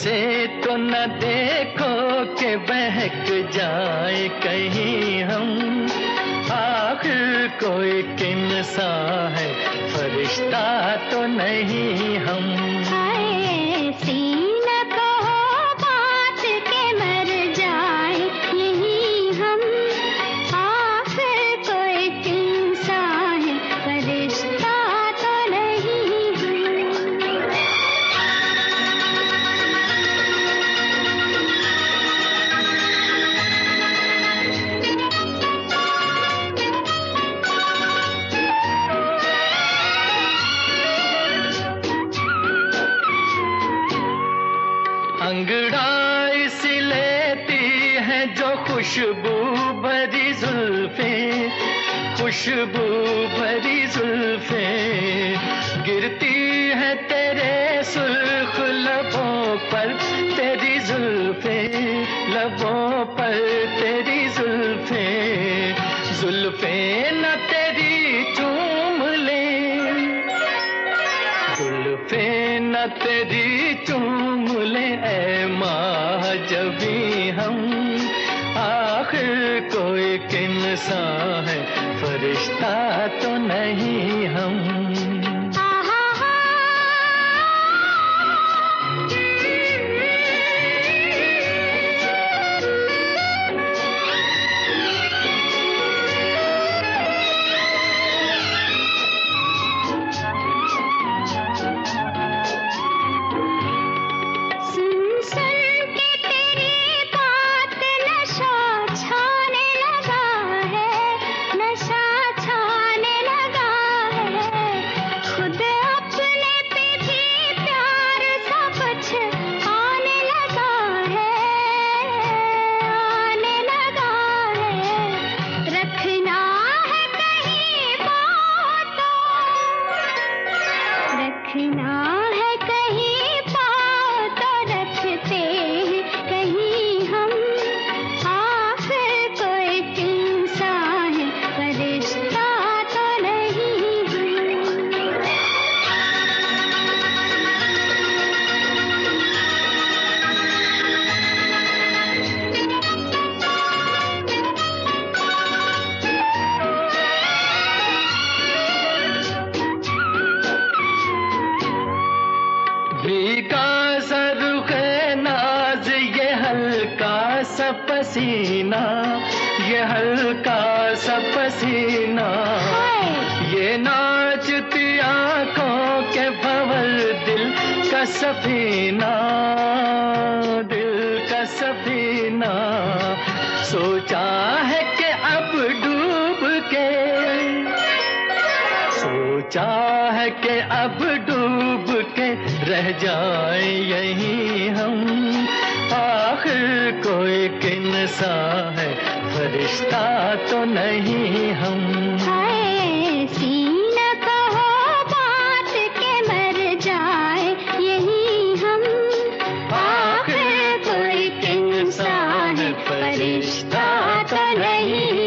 ऐसे तो न देखो के बहक जाए कहीं हम। आखिर कोई किन सा है, फरिश्ता तो नहीं हम। खुशबू भरी जुल्फे, खुशबू भरी जुल्फे गिरती है तेरे सुर्ख लबों पर तेरी जुल्फे, लबों पर तेरी जुल्फे। जुल्फे न तेरी चूम ले, जुल्फे न तेरी चूम ले ए माँ जबी हम कोई किन सा है फरिश्ता तो नहीं हम। दक्षिणा सा पसीना ये हल्का सा पसीना। ये नाचती आँखों के भवर दिल का सफीना दिल का सफीना। सोचा है कि अब डूब के सोचा है कि अब डूब के रह जाए यही हम। आखिर कोई किनसा है, फरिश्ता तो नहीं हम। ऐसी न तो बात के मर जाए, यही हम। कोई फरिश्ता तो नहीं